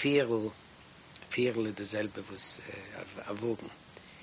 Vierl, Vierl, dasselbe, was äh, erwogen.